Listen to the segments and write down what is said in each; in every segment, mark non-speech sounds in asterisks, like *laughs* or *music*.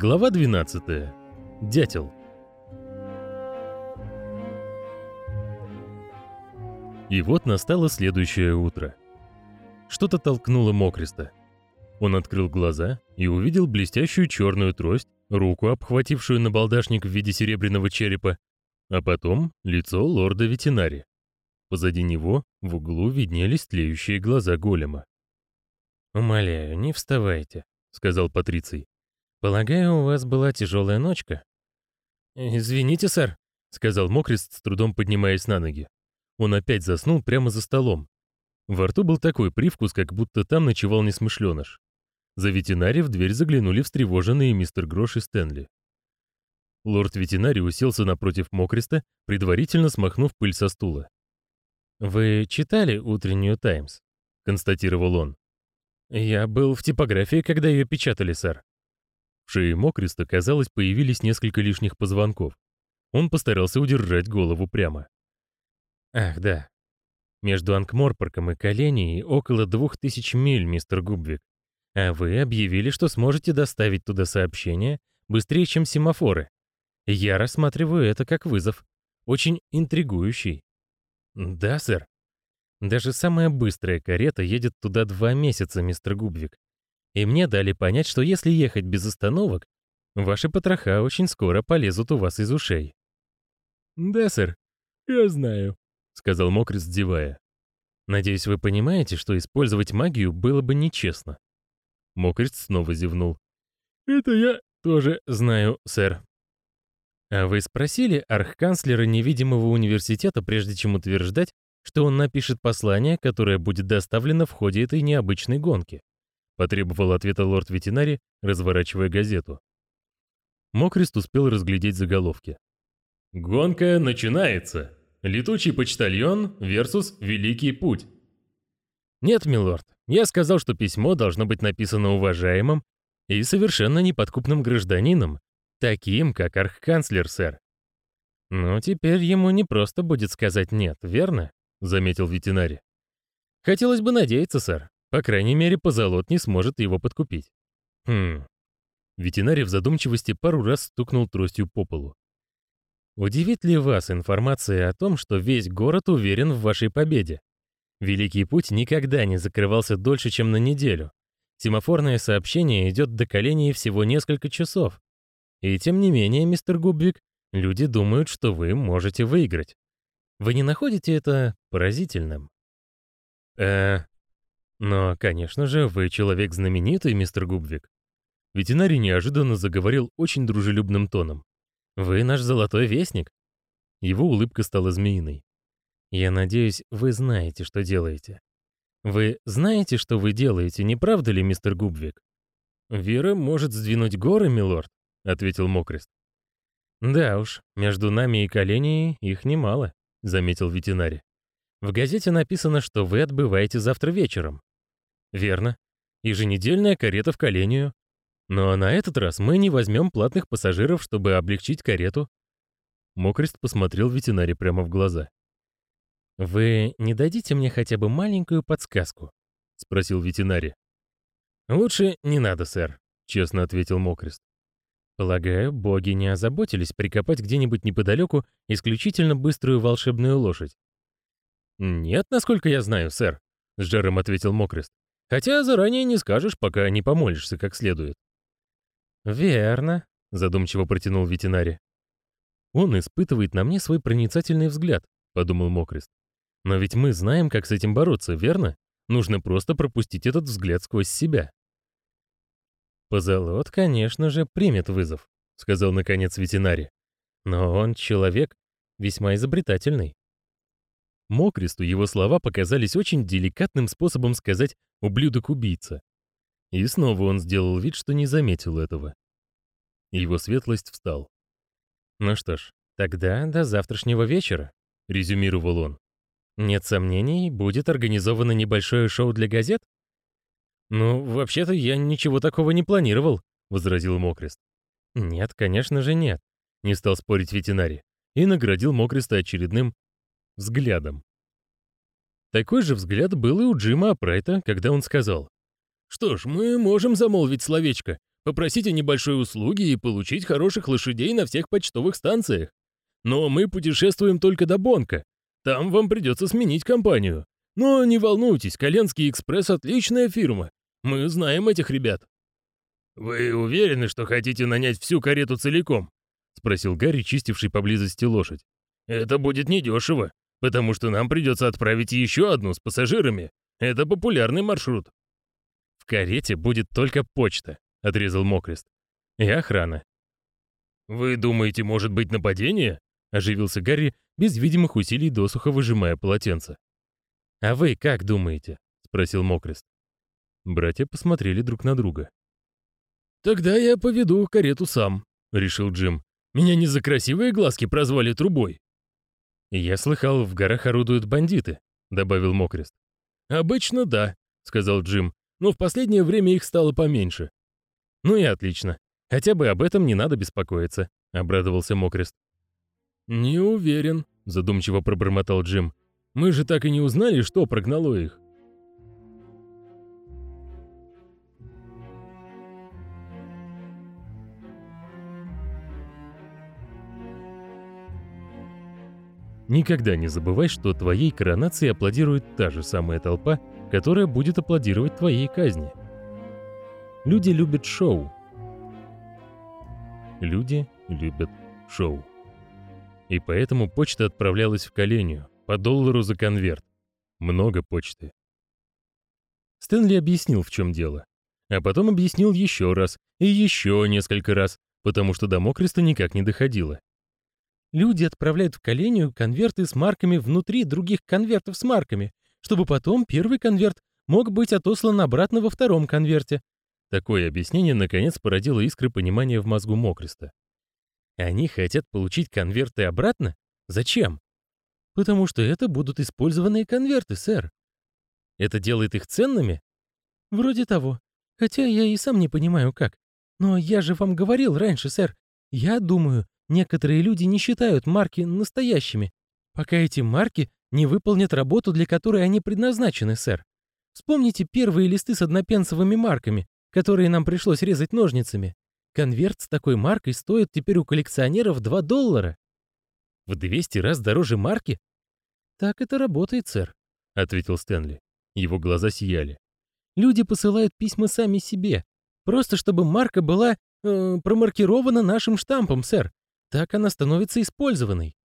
Глава 12. Дятел. И вот настало следующее утро. Что-то толкнуло Мокриста. Он открыл глаза и увидел блестящую черную трость, руку, обхватившую набалдашник в виде серебряного черепа, а потом лицо лорда ветеринари. Позади него в углу виднелись тлеющие глаза голема. «Умоляю, не вставайте», — сказал Патриций. «Полагаю, у вас была тяжелая ночка?» «Извините, сэр», — сказал Мокрист, с трудом поднимаясь на ноги. Он опять заснул прямо за столом. Во рту был такой привкус, как будто там ночевал несмышленыш. За ветеринарий в дверь заглянули встревоженные мистер Грош и Стэнли. Лорд-ветеринарий уселся напротив Мокриста, предварительно смахнув пыль со стула. «Вы читали утреннюю «Таймс»?» — констатировал он. «Я был в типографии, когда ее печатали, сэр». В шее Мокриста, казалось, появились несколько лишних позвонков. Он постарался удержать голову прямо. «Ах, да. Между Анкморпорком и Коленией около двух тысяч миль, мистер Губвик. А вы объявили, что сможете доставить туда сообщение быстрее, чем семафоры. Я рассматриваю это как вызов. Очень интригующий. Да, сэр. Даже самая быстрая карета едет туда два месяца, мистер Губвик. И мне дали понять, что если ехать без остановок, ваши потроха очень скоро полезут у вас из ушей. Да, сэр. Я знаю, сказал Мокрис, зевая. Надеюсь, вы понимаете, что использовать магию было бы нечестно. Мокрист снова зевнул. Это я тоже знаю, сэр. А вы спросили архканцлера невидимого университета, прежде чем утверждать, что он напишет послание, которое будет доставлено в ходе этой необычной гонки? Потребовал ответа лорд ветеринари, разворачивая газету. Мокрист успел разглядеть заголовки. «Гонка начинается! Летучий почтальон versus Великий путь!» «Нет, милорд, я сказал, что письмо должно быть написано уважаемым и совершенно неподкупным гражданином, Таким, как архканцлер, сэр. Ну, теперь ему не просто будет сказать «нет», верно? Заметил ветеринарий. Хотелось бы надеяться, сэр. По крайней мере, позолот не сможет его подкупить. Хм. Ветеринарий в задумчивости пару раз стукнул тростью по полу. Удивит ли вас информация о том, что весь город уверен в вашей победе? Великий путь никогда не закрывался дольше, чем на неделю. Семафорное сообщение идет до коленей всего несколько часов. И тем не менее, мистер Губвик, люди думают, что вы можете выиграть. Вы не находите это поразительным? Э, но, конечно же, вы человек знаменитый, мистер Губвик. Ветеринарий неожиданно заговорил очень дружелюбным тоном. Вы наш золотой вестник. Его улыбка стала змеиной. Я надеюсь, вы знаете, что делаете. Вы знаете, что вы делаете, не правда ли, мистер Губвик? Вера может сдвинуть горы, милорд ответил Мокрест. Да уж, между нами и коленей их немало, заметил ветеринарий. В газете написано, что вы отбываете завтра вечером. Верно. Еженедельная карета в колению. Но на этот раз мы не возьмем платных пассажиров, чтобы облегчить карету. Мокрест посмотрел ветеринарий прямо в глаза. Вы не дадите мне хотя бы маленькую подсказку? спросил ветеринарий. Лучше не надо, сэр, честно ответил Мокрест. Полагаю, боги не озаботились прикопать где-нибудь неподалеку исключительно быструю волшебную лошадь. «Нет, насколько я знаю, сэр», — с жаром ответил Мокрест. «Хотя заранее не скажешь, пока не помолишься как следует». «Верно», — задумчиво протянул ветеринарий. «Он испытывает на мне свой проницательный взгляд», — подумал Мокрест. «Но ведь мы знаем, как с этим бороться, верно? Нужно просто пропустить этот взгляд сквозь себя». «Позолот, конечно же, примет вызов», — сказал наконец ветеринарий. «Но он человек весьма изобретательный». Мокресту его слова показались очень деликатным способом сказать «ублюдок-убийца». И снова он сделал вид, что не заметил этого. Его светлость встал. «Ну что ж, тогда до завтрашнего вечера», — резюмировал он. «Нет сомнений, будет организовано небольшое шоу для газет?» «Ну, вообще-то я ничего такого не планировал», — возразил Мокрест. «Нет, конечно же нет», — не стал спорить ветеринарий и наградил Мокреста очередным взглядом. Такой же взгляд был и у Джима Апрайта, когда он сказал. «Что ж, мы можем замолвить словечко, попросить о небольшой услуге и получить хороших лошадей на всех почтовых станциях. Но мы путешествуем только до Бонка. Там вам придется сменить компанию. Но не волнуйтесь, Коленский экспресс — отличная фирма. Мы знаем этих ребят». «Вы уверены, что хотите нанять всю карету целиком?» — спросил Гарри, чистивший поблизости лошадь. «Это будет недешево, потому что нам придется отправить еще одну с пассажирами. Это популярный маршрут». «В карете будет только почта», — отрезал Мокрест. «И охрана». «Вы думаете, может быть нападение?» — оживился Гарри, без видимых усилий досуха выжимая полотенце. «А вы как думаете?» — спросил Мокрест. Братья посмотрели друг на друга. «Тогда я поведу карету сам», — решил Джим. «Меня не за красивые глазки прозвали трубой». «Я слыхал, в горах орудуют бандиты», — добавил Мокрест. «Обычно да», — сказал Джим, «но в последнее время их стало поменьше». «Ну и отлично. Хотя бы об этом не надо беспокоиться», — обрадовался Мокрест. «Не уверен», — задумчиво пробормотал Джим. «Мы же так и не узнали, что прогнало их». Никогда не забывай, что твоей коронации аплодирует та же самая толпа, которая будет аплодировать твоей казни. Люди любят шоу. Люди любят шоу. И поэтому почта отправлялась в Колению, по доллару за конверт. Много почты. Стэнли объяснил, в чем дело. А потом объяснил еще раз и еще несколько раз, потому что до Мокреста никак не доходило. Люди отправляют в коленю конверты с марками внутри других конвертов с марками, чтобы потом первый конверт мог быть отослан обратно во втором конверте. Такое объяснение наконец породило искры понимания в мозгу Мокреста. Они хотят получить конверты обратно? Зачем? Потому что это будут использованные конверты, сэр. Это делает их ценными? Вроде того. Хотя я и сам не понимаю как. Но я же вам говорил раньше, сэр. Я думаю, Некоторые люди не считают марки настоящими, пока эти марки не выполнят работу, для которой они предназначены, сэр. Вспомните первые листы с однопенсовыми марками, которые нам пришлось резать ножницами. Конверт с такой маркой стоит теперь у коллекционеров 2 доллара. В 200 раз дороже марки? Так это работает, сэр, ответил Стэнли. Его глаза сияли. Люди посылают письма сами себе, просто чтобы марка была э, промаркирована нашим штампом, сэр. Так она становится использованной.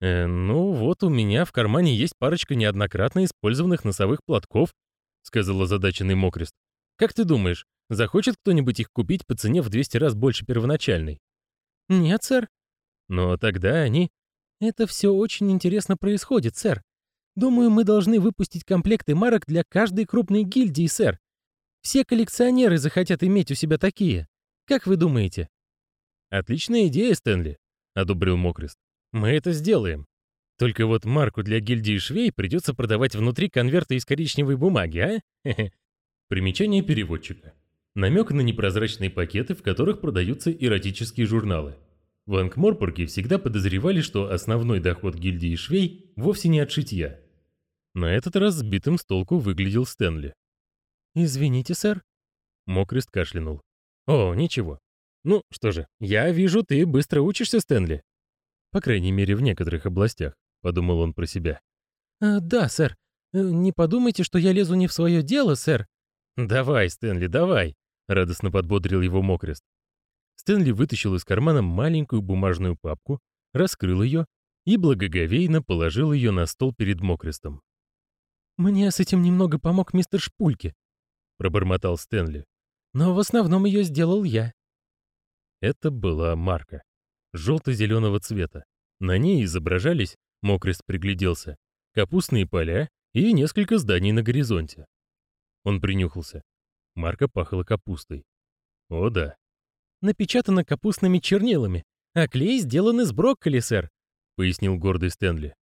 Э, ну вот у меня в кармане есть парочка неоднократно использованных носовых платков, сказал озадаченный Мокрест. Как ты думаешь, захочет кто-нибудь их купить по цене в 200 раз больше первоначальной? Нет, сэр. Но тогда они... Это все очень интересно происходит, сэр. Думаю, мы должны выпустить комплекты марок для каждой крупной гильдии, сэр. Все коллекционеры захотят иметь у себя такие. Как вы думаете? «Отличная идея, Стэнли», — одобрил Мокрест. «Мы это сделаем. Только вот марку для гильдии швей придется продавать внутри конверта из коричневой бумаги, а? Примечание переводчика. Намек на непрозрачные пакеты, в которых продаются эротические журналы. В Ангморпорге всегда подозревали, что основной доход гильдии швей вовсе не от шитья. На этот раз сбитым с толку выглядел Стэнли. «Извините, сэр». Мокрест кашлянул. «О, ничего. Ну, что же, я вижу, ты быстро учишься, Стэнли. По крайней мере, в некоторых областях, подумал он про себя. А, да, сэр. Э, не подумайте, что я лезу не в свое дело, сэр. Давай, Стэнли, давай, радостно подбодрил его Мокрест. Стэнли вытащил из кармана маленькую бумажную папку, раскрыл ее и благоговейно положил ее на стол перед Мокрестом. «Мне с этим немного помог мистер Шпульки», — пробормотал Стэнли. «Но в основном ее сделал я. Это была марка. Желто-зеленого цвета. На ней изображались, Мокрест пригляделся, капустные поля и несколько зданий на горизонте. Он принюхался. Марка пахла капустой. О да. Напечатано капустными чернилами, а клей сделан из брокколи, сэр, пояснил гордый Стэнли.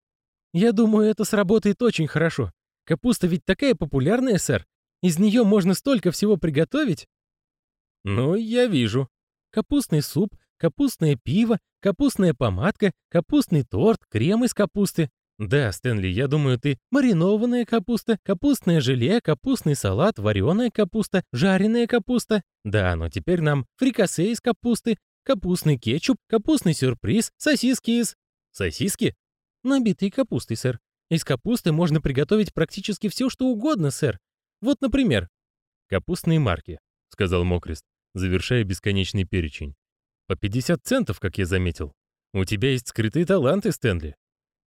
Я думаю, это сработает очень хорошо. Капуста ведь такая популярная, сэр. Из нее можно столько всего приготовить. Ну, я вижу, Капустный суп, капустное пиво, капустная помадка, капустный торт, крем из капусты. Да, Стэнли, я думаю, ты маринованная капуста, капустное желе, капустный салат, вареная капуста, жареная капуста. Да, но теперь нам фрикасе из капусты, капустный кетчуп, капустный сюрприз, сосиски из... Сосиски? Набитые капустой, сэр. Из капусты можно приготовить практически все, что угодно, сэр. Вот, например, капустные марки, сказал Мокрест, завершая бесконечный перечень. По 50 центов, как я заметил. У тебя есть скрытые таланты, Стэнли.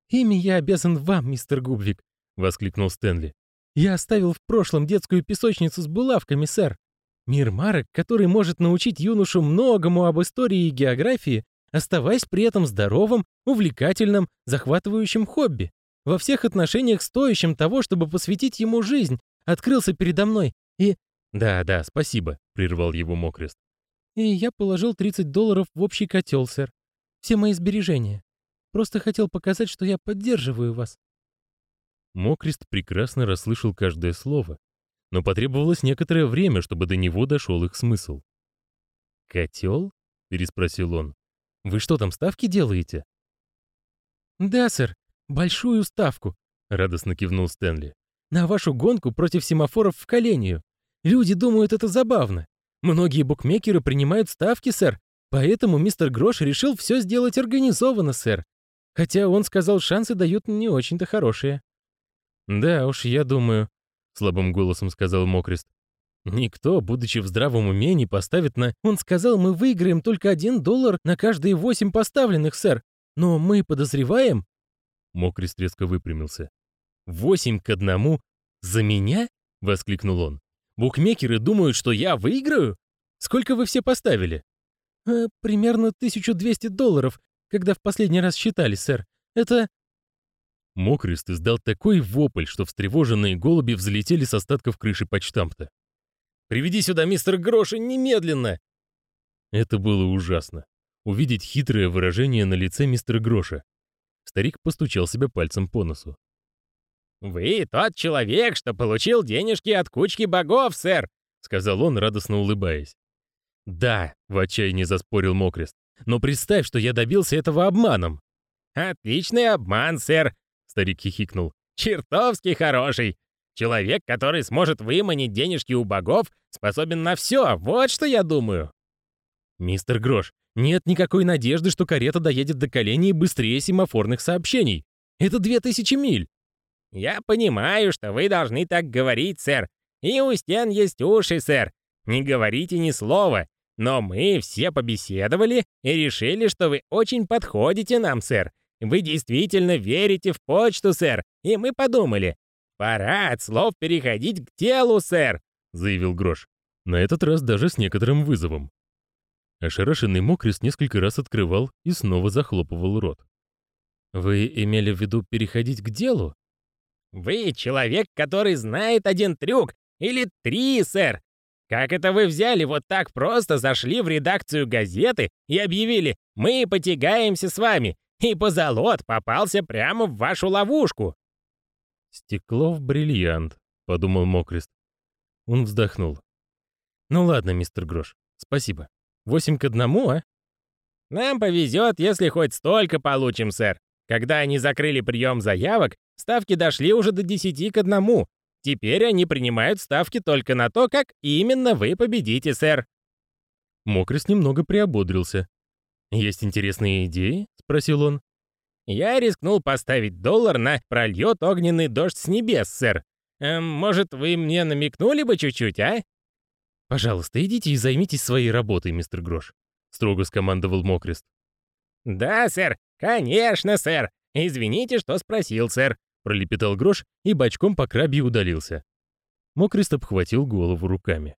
«Ими я обязан вам, мистер Губвик», — воскликнул Стэнли. «Я оставил в прошлом детскую песочницу с булавками, сэр. Мир марок, который может научить юношу многому об истории и географии, оставаясь при этом здоровым, увлекательным, захватывающим хобби, во всех отношениях стоящим того, чтобы посвятить ему жизнь, открылся передо мной и...» «Да, да, спасибо», — прервал его Мокрест. «И я положил 30 долларов в общий котел, сэр. Все мои сбережения. Просто хотел показать, что я поддерживаю вас». Мокрест прекрасно расслышал каждое слово, но потребовалось некоторое время, чтобы до него дошел их смысл. «Котел?» — переспросил он. «Вы что там, ставки делаете?» «Да, сэр, большую ставку», — радостно кивнул Стэнли. «На вашу гонку против семафоров в колению. Люди думают, это забавно. Многие букмекеры принимают ставки, сэр, поэтому мистер Грош решил все сделать организованно, сэр. Хотя он сказал, шансы дают не очень-то хорошие. «Да уж, я думаю», — слабым голосом сказал Мокрест. «Никто, будучи в здравом уме, не поставит на... Он сказал, мы выиграем только один доллар на каждые восемь поставленных, сэр. Но мы подозреваем...» Мокрест резко выпрямился. «Восемь к одному? За меня?» — воскликнул он. «Букмекеры думают, что я выиграю? Сколько вы все поставили?» «Э, «Примерно 1200 долларов, когда в последний раз считали, сэр. Это...» Мокрест издал такой вопль, что встревоженные голуби взлетели с остатков крыши почтамта. «Приведи сюда мистер Гроша немедленно!» Это было ужасно. Увидеть хитрое выражение на лице мистера Гроша. Старик постучал себя пальцем по носу. «Вы тот человек, что получил денежки от кучки богов, сэр!» — сказал он, радостно улыбаясь. «Да», — в отчаянии заспорил Мокрест. Но представь, что я добился этого обманом. Отличный обман, сэр, старик хихикнул. Чертовски хороший. Человек, который сможет выманить денежки у богов, способен на все. Вот что я думаю. Мистер Грош, нет никакой надежды, что карета доедет до коленей быстрее семафорных сообщений. Это две тысячи миль. Я понимаю, что вы должны так говорить, сэр. И у стен есть уши, сэр. Не говорите ни слова. Но мы все побеседовали и решили, что вы очень подходите нам, сэр. Вы действительно верите в почту, сэр. И мы подумали, пора от слов переходить к делу, сэр», — заявил Грош. На этот раз даже с некоторым вызовом. Ошарашенный Мокрис несколько раз открывал и снова захлопывал рот. «Вы имели в виду переходить к делу?» «Вы человек, который знает один трюк, или три, сэр, как это вы взяли вот так просто, зашли в редакцию газеты и объявили «Мы потягаемся с вами», и позолот попался прямо в вашу ловушку?» «Стекло в бриллиант», — подумал Мокрест. Он вздохнул. «Ну ладно, мистер Грош, спасибо. Восемь к одному, а?» «Нам повезет, если хоть столько получим, сэр. Когда они закрыли прием заявок, ставки дошли уже до десяти к одному, Теперь они принимают ставки только на то, как именно вы победите, сэр». Мокрис немного приободрился. «Есть интересные идеи?» — спросил он. «Я рискнул поставить доллар на прольет огненный дождь с небес, сэр. Эм, может, вы мне намекнули бы чуть-чуть, а?» «Пожалуйста, идите и займитесь своей работой, мистер Грош», — строго скомандовал Мокрест. «Да, сэр, конечно, сэр. Извините, что спросил, сэр пролепетал Грош и бочком по крабье удалился. Мокрест обхватил голову руками.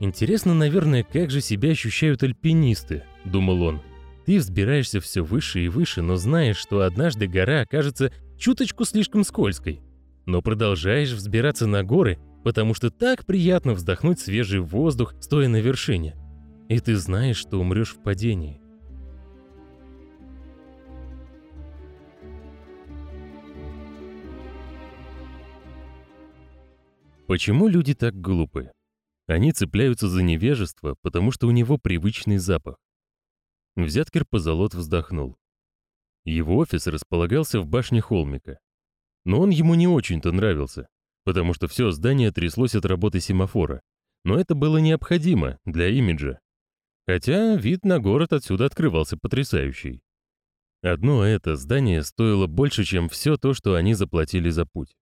Интересно, наверное, как же себя ощущают альпинисты, думал он. Ты взбираешься все выше и выше, но знаешь, что однажды гора окажется чуточку слишком скользкой. Но продолжаешь взбираться на горы, потому что так приятно вздохнуть свежий воздух, стоя на вершине. И ты знаешь, что умрешь в падении. Почему люди так глупы? Они цепляются за невежество, потому что у него привычный запах. Взяткер позолот вздохнул. Его офис располагался в башне Холмика. Но он ему не очень-то нравился, потому что все здание тряслось от работы семафора. Но это было необходимо для имиджа. Хотя вид на город отсюда открывался потрясающий. Одно это здание стоило больше, чем все то, что они заплатили за путь.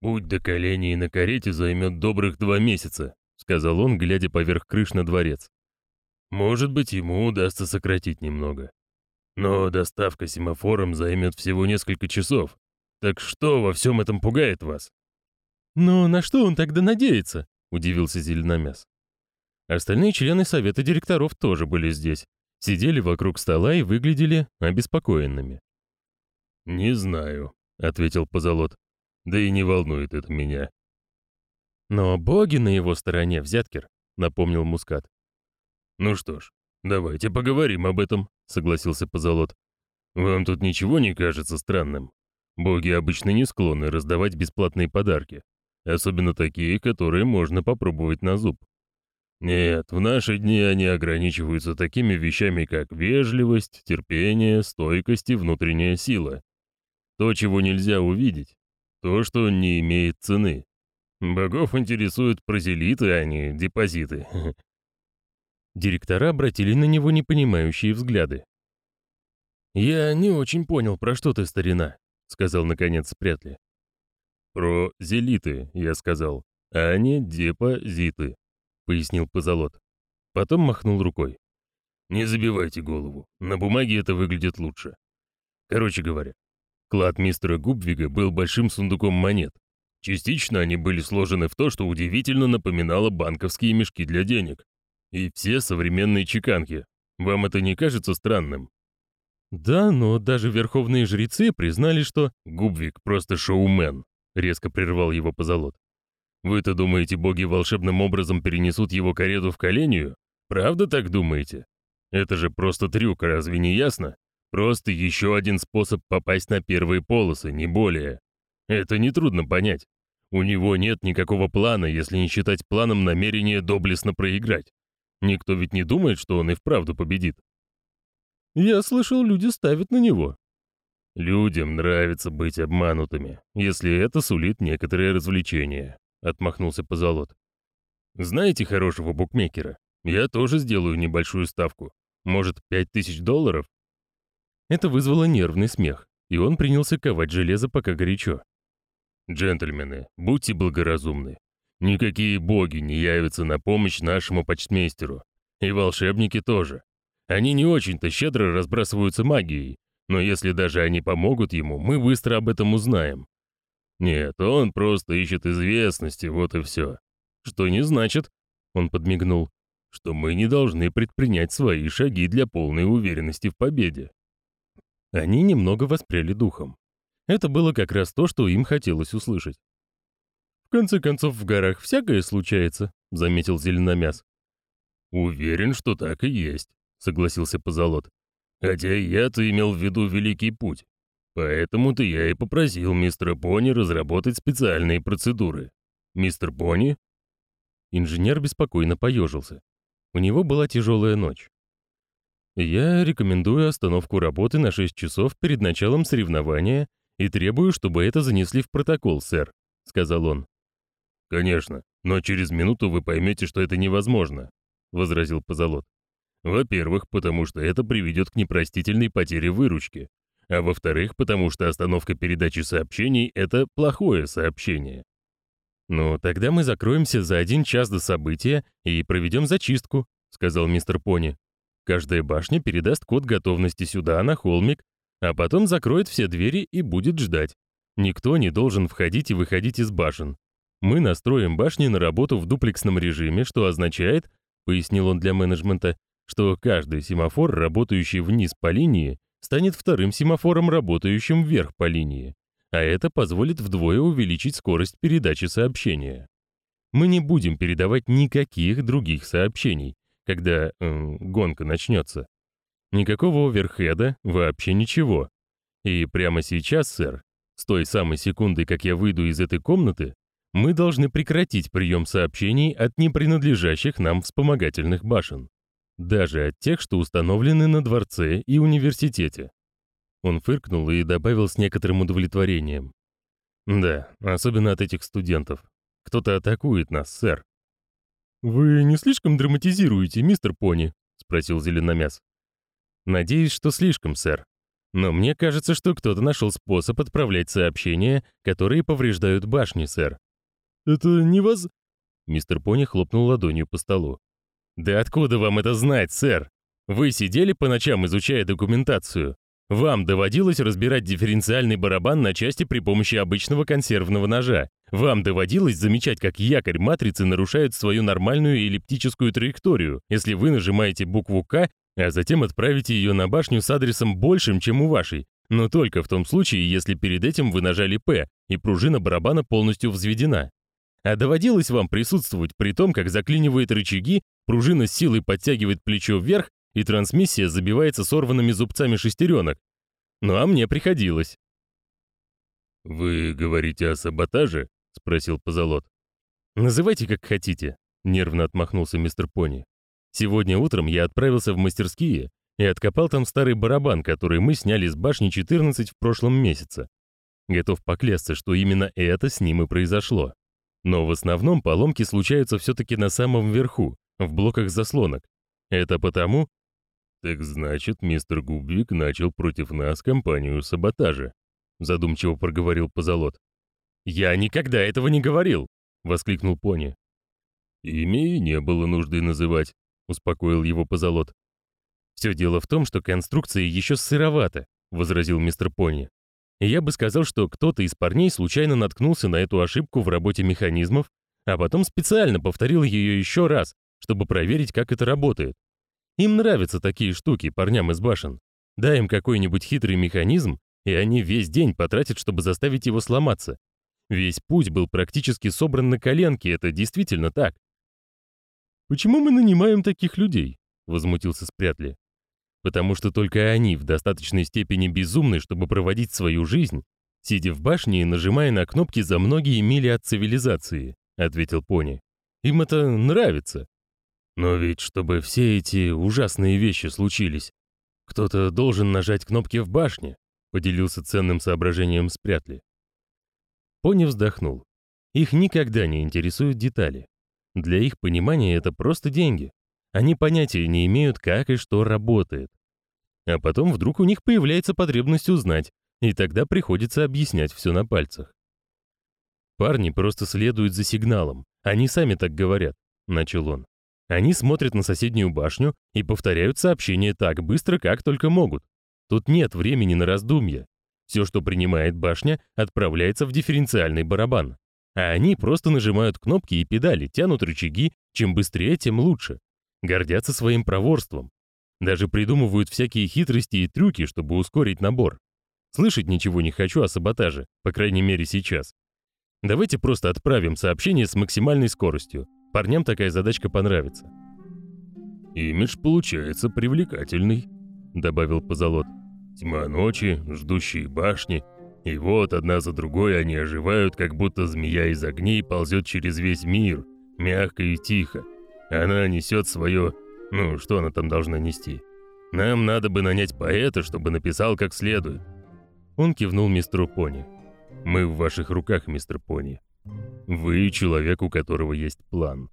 «Путь до коленей на карете займет добрых два месяца», — сказал он, глядя поверх крыш на дворец. «Может быть, ему удастся сократить немного. Но доставка семафором займет всего несколько часов. Так что во всем этом пугает вас?» «Но на что он тогда надеется?» — удивился Зеленомяс. Остальные члены совета директоров тоже были здесь, сидели вокруг стола и выглядели обеспокоенными. «Не знаю», — ответил Позолот. Да и не волнует это меня. Но боги на его стороне, Взяткер, напомнил Мускат. Ну что ж, давайте поговорим об этом, согласился Позолот. Вам тут ничего не кажется странным? Боги обычно не склонны раздавать бесплатные подарки, особенно такие, которые можно попробовать на зуб. Нет, в наши дни они ограничиваются такими вещами, как вежливость, терпение, стойкость и внутренняя сила. То, чего нельзя увидеть, то, что не имеет цены. Богов интересуют прозелиты, а не депозиты. *laughs* Директора обратили на него непонимающие взгляды. «Я не очень понял, про что ты, старина», — сказал наконец Спрятли. «Про зелиты», — я сказал, — «а не депозиты», — пояснил Позолот. Потом махнул рукой. «Не забивайте голову, на бумаге это выглядит лучше. Короче говоря, Клад мистера Губвига был большим сундуком монет. Частично они были сложены в то, что удивительно напоминало банковские мешки для денег. И все современные чеканки. Вам это не кажется странным? Да, но даже верховные жрецы признали, что Губвик просто шоумен, резко прервал его позолот. Вы-то думаете, боги волшебным образом перенесут его карету в коленью? Правда так думаете? Это же просто трюк, разве не ясно? Просто еще один способ попасть на первые полосы, не более. Это нетрудно понять. У него нет никакого плана, если не считать планом намерения доблестно проиграть. Никто ведь не думает, что он и вправду победит. Я слышал, люди ставят на него. Людям нравится быть обманутыми, если это сулит некоторое развлечение, отмахнулся Позолот. Знаете хорошего букмекера? Я тоже сделаю небольшую ставку. Может, пять тысяч долларов? Это вызвало нервный смех, и он принялся ковать железо пока горячо. «Джентльмены, будьте благоразумны. Никакие боги не явятся на помощь нашему почтмейстеру. И волшебники тоже. Они не очень-то щедро разбрасываются магией, но если даже они помогут ему, мы быстро об этом узнаем. Нет, он просто ищет известности, вот и все. Что не значит, он подмигнул, что мы не должны предпринять свои шаги для полной уверенности в победе. Они немного воспряли духом. Это было как раз то, что им хотелось услышать. «В конце концов, в горах всякое случается», — заметил Зеленомяс. «Уверен, что так и есть», — согласился Позолот. «Хотя я-то имел в виду Великий Путь. Поэтому-то я и попросил мистера Пони разработать специальные процедуры. Мистер Пони?» Инженер беспокойно поежился. У него была тяжелая ночь. Я рекомендую остановку работы на 6 часов перед началом соревнования и требую, чтобы это занесли в протокол, сэр, сказал он. Конечно, но через минуту вы поймете, что это невозможно, возразил Позолот. Во-первых, потому что это приведет к непростительной потере выручки, а во-вторых, потому что остановка передачи сообщений это плохое сообщение. Ну, тогда мы закроемся за один час до события и проведем зачистку, сказал мистер Пони. Каждая башня передаст код готовности сюда, на холмик, а потом закроет все двери и будет ждать. Никто не должен входить и выходить из башен. Мы настроим башни на работу в дуплексном режиме, что означает, пояснил он для менеджмента, что каждый семафор, работающий вниз по линии, станет вторым семафором, работающим вверх по линии. А это позволит вдвое увеличить скорость передачи сообщения. Мы не будем передавать никаких других сообщений, когда э, гонка начнется. Никакого оверхеда, вообще ничего. И прямо сейчас, сэр, с той самой секунды, как я выйду из этой комнаты, мы должны прекратить прием сообщений от непринадлежащих нам вспомогательных башен. Даже от тех, что установлены на дворце и университете. Он фыркнул и добавил с некоторым удовлетворением. Да, особенно от этих студентов. Кто-то атакует нас, сэр. Вы не слишком драматизируете, мистер Пони? спросил Зеленомяс. Надеюсь, что слишком, сэр. Но мне кажется, что кто-то нашел способ отправлять сообщения, которые повреждают башни, сэр. Это не вас? Мистер Пони хлопнул ладонью по столу. Да откуда вам это знать, сэр? Вы сидели по ночам, изучая документацию. Вам доводилось разбирать дифференциальный барабан на части при помощи обычного консервного ножа. Вам доводилось замечать, как якорь матрицы нарушает свою нормальную эллиптическую траекторию, если вы нажимаете букву К, а затем отправите ее на башню с адресом большим, чем у вашей, но только в том случае, если перед этим вы нажали П, и пружина барабана полностью взведена. А доводилось вам присутствовать при том, как заклинивает рычаги, пружина с силой подтягивает плечо вверх, и трансмиссия забивается сорванными зубцами шестеренок. Ну а мне приходилось. «Вы говорите о саботаже?» — спросил Позолот. «Называйте как хотите», — нервно отмахнулся мистер Пони. «Сегодня утром я отправился в мастерские и откопал там старый барабан, который мы сняли с башни 14 в прошлом месяце. Готов поклясться, что именно это с ним и произошло. Но в основном поломки случаются все-таки на самом верху, в блоках заслонок. Это потому, «Так значит, мистер Губвик начал против нас кампанию саботажа», задумчиво проговорил Позолот. «Я никогда этого не говорил!» — воскликнул Пони. «Имя и не было нужды называть», — успокоил его Позолот. «Все дело в том, что конструкция еще сыровата», — возразил мистер Пони. Я бы сказал, что кто-то из парней случайно наткнулся на эту ошибку в работе механизмов, а потом специально повторил ее еще раз, чтобы проверить, как это работает. Им нравятся такие штуки, парням из башен. Дай им какой-нибудь хитрый механизм, и они весь день потратят, чтобы заставить его сломаться. Весь путь был практически собран на коленке, это действительно так. «Почему мы нанимаем таких людей?» — возмутился Спрятли. «Потому что только они в достаточной степени безумны, чтобы проводить свою жизнь, сидя в башне и нажимая на кнопки за многие мили от цивилизации», — ответил Пони. «Им это нравится. Но ведь чтобы все эти ужасные вещи случились, кто-то должен нажать кнопки в башне, поделился ценным соображением Спрятли. Пони вздохнул. Их никогда не интересуют детали. Для их понимания это просто деньги. Они понятия не имеют, как и что работает. А потом вдруг у них появляется потребность узнать, и тогда приходится объяснять все на пальцах. Парни просто следуют за сигналом. Они сами так говорят, начал он. Они смотрят на соседнюю башню и повторяют сообщение так быстро, как только могут. Тут нет времени на раздумья. Все, что принимает башня, отправляется в дифференциальный барабан. А они просто нажимают кнопки и педали, тянут рычаги, чем быстрее, тем лучше. Гордятся своим проворством. Даже придумывают всякие хитрости и трюки, чтобы ускорить набор. Слышать ничего не хочу о саботаже, по крайней мере сейчас. Давайте просто отправим сообщение с максимальной скоростью. Парням такая задачка понравится. «Имидж получается привлекательный», — добавил Позолот. «Тьма ночи, ждущие башни, и вот одна за другой они оживают, как будто змея из огней ползет через весь мир, мягко и тихо. Она несет свое... Ну, что она там должна нести? Нам надо бы нанять поэта, чтобы написал как следует». Он кивнул мистеру Пони. «Мы в ваших руках, мистер Пони. Вы человек, у которого есть план.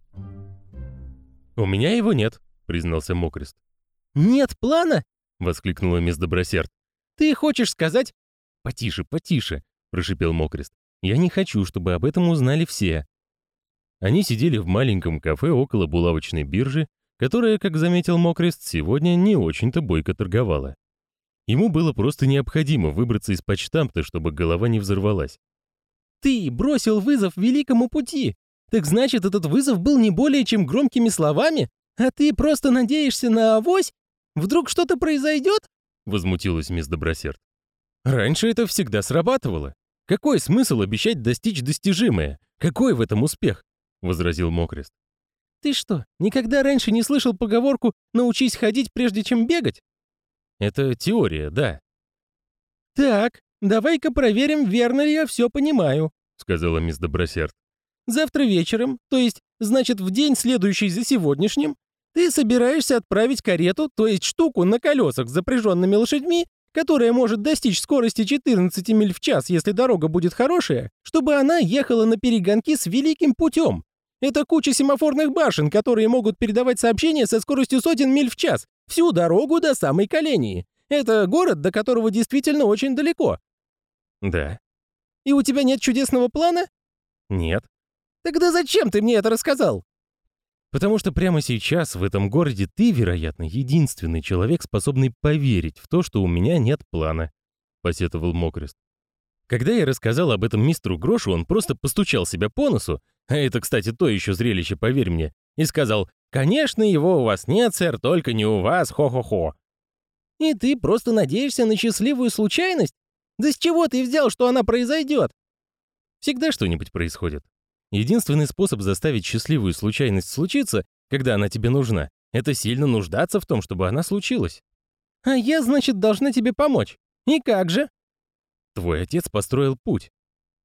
У меня его нет, признался Мокрест. Нет плана? воскликнула мисс Добросерд. Ты хочешь сказать? Потише, потише, прошипел Мокрест. Я не хочу, чтобы об этом узнали все. Они сидели в маленьком кафе около булавочной биржи, которая, как заметил Мокрест, сегодня не очень-то бойко торговала. Ему было просто необходимо выбраться из почтамта, чтобы голова не взорвалась. Ты бросил вызов великому пути. Так значит, этот вызов был не более чем громкими словами? А ты просто надеешься на авось? Вдруг что-то произойдет? Возмутилась мисс Добросерд. Раньше это всегда срабатывало. Какой смысл обещать достичь достижимое? Какой в этом успех? Возразил Мокрест. Ты что, никогда раньше не слышал поговорку «научись ходить, прежде чем бегать»? Это теория, да. Так, «Давай-ка проверим, верно ли я все понимаю», — сказала мисс Добросерд. «Завтра вечером, то есть, значит, в день, следующий за сегодняшним, Ты собираешься отправить карету, то есть штуку на колесах с запряженными лошадьми, которая может достичь скорости 14 миль в час, если дорога будет хорошая, чтобы она ехала на перегонки с великим путем. Это куча семафорных башен, которые могут передавать сообщения со скоростью сотен миль в час, всю дорогу до самой Колении. Это город, до которого действительно очень далеко. Да. И у тебя нет чудесного плана? Нет. Тогда зачем ты мне это рассказал? Потому что прямо сейчас в этом городе ты, вероятно, единственный человек, способный поверить в то, что у меня нет плана, посетовал Мокрест. Когда я рассказал об этом мистеру Грошу, он просто постучал себя по носу, а это, кстати, то еще зрелище, поверь мне, и сказал, «Конечно, его у вас нет, сэр, только не у вас, хо-хо-хо». И ты просто надеешься на счастливую случайность? Да с чего ты взял, что она произойдет? Всегда что-нибудь происходит. Единственный способ заставить счастливую случайность случиться, когда она тебе нужна, это сильно нуждаться в том, чтобы она случилась. А я, значит, должна тебе помочь. И как же? Твой отец построил путь.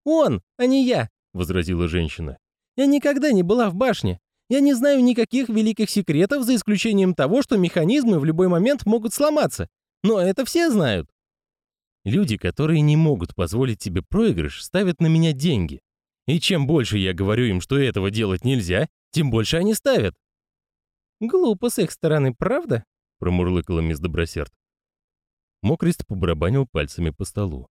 Он, а не я, возразила женщина. Я никогда не была в башне. Я не знаю никаких великих секретов, за исключением того, что механизмы в любой момент могут сломаться. Но это все знают. Люди, которые не могут позволить тебе проигрыш, ставят на меня деньги. И чем больше я говорю им, что этого делать нельзя, тем больше они ставят. Глупо с их стороны, правда? промурлыкала мисс Добросерд. Мокрист побарабанил пальцами по столу.